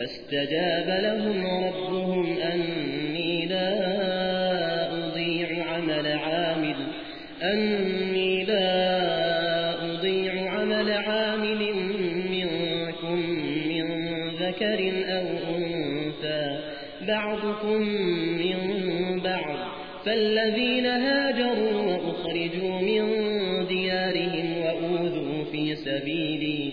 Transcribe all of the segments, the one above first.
فاستجاب لهم ربهم أني لا أضيع عمل عامل أني لا أضيع عمل عامل منكم من ذكر أو أنثى بعضكم من بعض فالذين هاجروا وأخرجوا من ديارهم وأوذوا في سبيلي.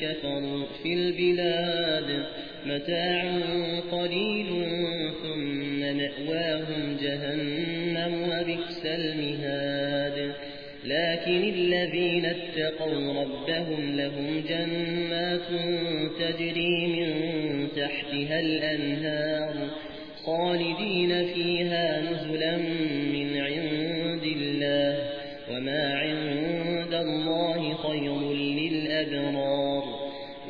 كفروا في البلاد متاع قليل ثم مأواهم جهنم وبئس المهاد. لكن الذين اتقوا ربهم لهم جنات تجري من تحتها الأنهار خالدين فيها نزلا من عند الله وما عند الله خير للأبرار.